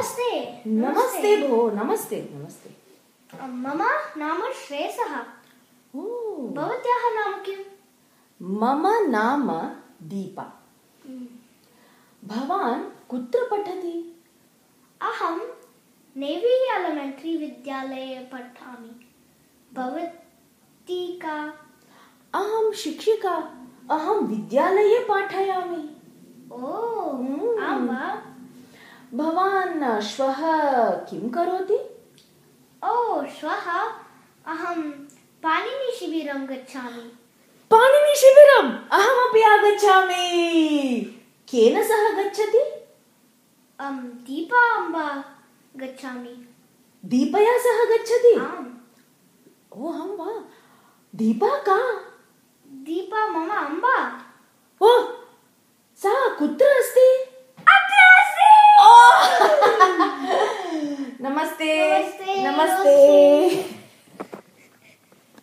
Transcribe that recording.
नमस्ते। नमस्ते भो नमस्ते नमस्ते। मम नाम श्रेयसः। भवत्याः नाम किम्? मम नाम दीपा। भवान् कुत्र पठति? अहं नेवी एलिमेण्टरी विद्यालये पठामि। भवती का? अहं शिक्षिका अहं विद्यालये पाठयामि ओ Mm. आं वा भवान् श्वः किं करोति? ओ श्वः? अहं पाणिनिशिबिरं गच्छामि। पाणिनिशिबिरम् अहमपि आगच्छामि। केन सह गच्छति? अं दीपा अम्बा गच्छामि। दीपया सह गच्छति? आम्। ओ अहं वा। दीपा का? दीपा मम अम्बा। ओ सा कुत्र अस्ति? अस्ति नमस्ते नमस्ते, नमस्ते